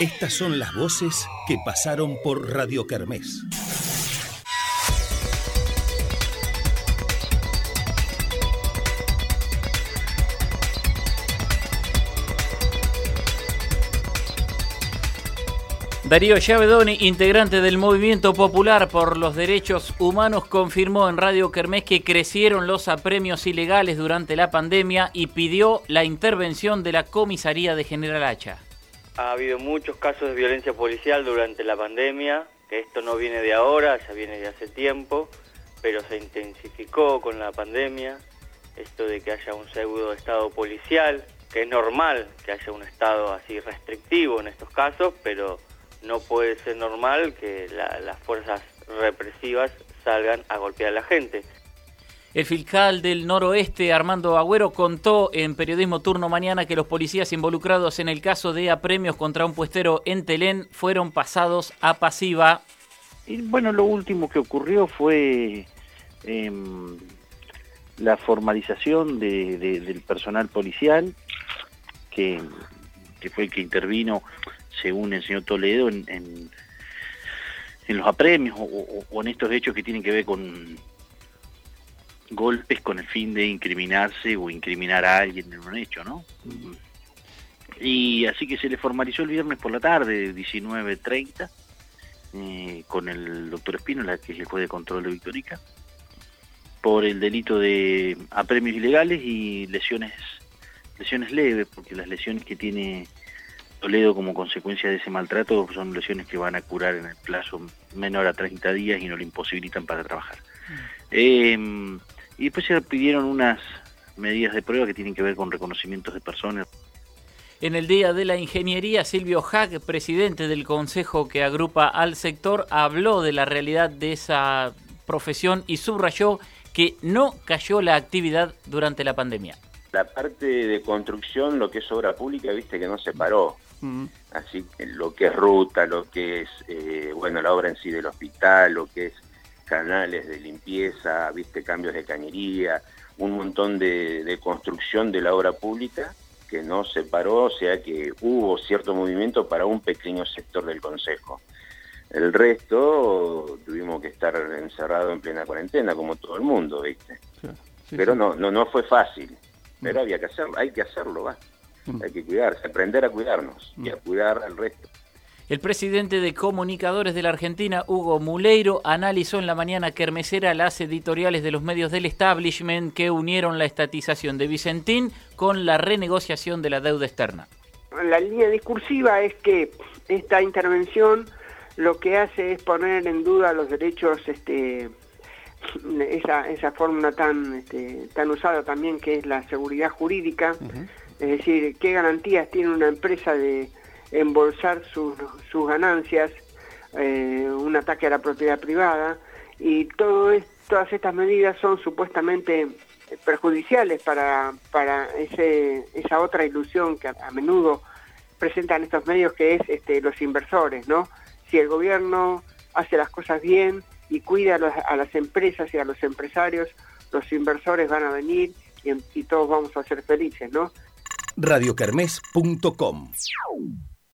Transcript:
Estas son las voces que pasaron por Radio Kermés. Darío Llavedoni, integrante del Movimiento Popular por los Derechos Humanos, confirmó en Radio Kermés que crecieron los apremios ilegales durante la pandemia y pidió la intervención de la comisaría de General Hacha. Ha habido muchos casos de violencia policial durante la pandemia, que esto no viene de ahora, ya viene de hace tiempo, pero se intensificó con la pandemia, esto de que haya un pseudo estado policial, que es normal que haya un estado así restrictivo en estos casos, pero no puede ser normal que las fuerzas represivas salgan a golpear a la gente. El fiscal del noroeste, Armando Agüero, contó en Periodismo Turno Mañana que los policías involucrados en el caso de apremios contra un puestero en Telén fueron pasados a pasiva. Y bueno, lo último que ocurrió fue em, la formalización del personal policial, que, fue el que intervino según el señor Toledo, en, los apremios o, en estos hechos que tienen que ver con golpes con el fin de incriminarse o incriminar a alguien en un hecho, ¿no? Y así que se le formalizó el viernes por la tarde, 19.30, eh, con el doctor Espínola, que es el juez de control de Victorica, por el delito de apremios ilegales y lesiones lesiones leves, porque las lesiones que tiene Toledo como consecuencia de ese maltrato son lesiones que van a curar en el plazo menor a 30 días y no le imposibilitan para trabajar. Em, y después se pidieron unas medidas de prueba que tienen que ver con reconocimientos de personas. En el Día de la Ingeniería, Silvio Hack, presidente del consejo que agrupa al sector, habló de la realidad de esa profesión y subrayó que no cayó la actividad durante la pandemia. La parte de construcción, lo que es obra pública, viste que no se paró. Así que lo que es ruta, lo que es, eh, bueno, la obra en sí del hospital, lo que es canales de limpieza, viste, cambios de cañería, un montón de, construcción de la obra pública que no se paró, o sea que hubo cierto movimiento para un pequeño sector del Consejo. El resto tuvimos que estar encerrado en plena cuarentena, como todo el mundo, ¿viste? Pero No, no, no fue fácil, pero había que hacerlo, hay que hacerlo, va. Mm. Hay que cuidarse, aprender a cuidarnos y a mm. cuidar al resto. El presidente de Comunicadores de la Argentina, Hugo Muleiro, analizó en la mañana kermesera las editoriales de los medios del establishment que unieron la estatización de Vicentín con la renegociación de la deuda externa. La línea discursiva es que esta intervención lo que hace es poner en duda los derechos, este, esa, esa fórmula tan, este, tan usada también que es la seguridad jurídica. Es decir, ¿qué garantías tiene una empresa de embolsar sus, sus ganancias, eh, un ataque a la propiedad privada? Y todo todas estas medidas son supuestamente perjudiciales para, para ese, esa otra ilusión que a, menudo presentan estos medios que es este, los inversores, ¿no? Si el gobierno hace las cosas bien y cuida a, las empresas y a los empresarios, los inversores van a venir y, y todos vamos a ser felices, ¿no? radiocarmes.com